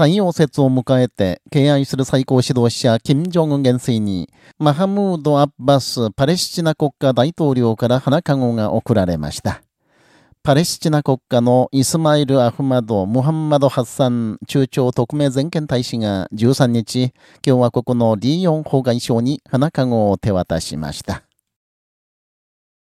太陽節を迎えて敬愛する最高指導者、金正恩元帥に、マハムード・アッバスパレスチナ国家大統領から花籠が贈られました。パレスチナ国家のイスマイル・アフマド・ムハンマド・ハッサン中朝特命全権大使が13日、共和国のリーヨン法外相に花籠を手渡しました。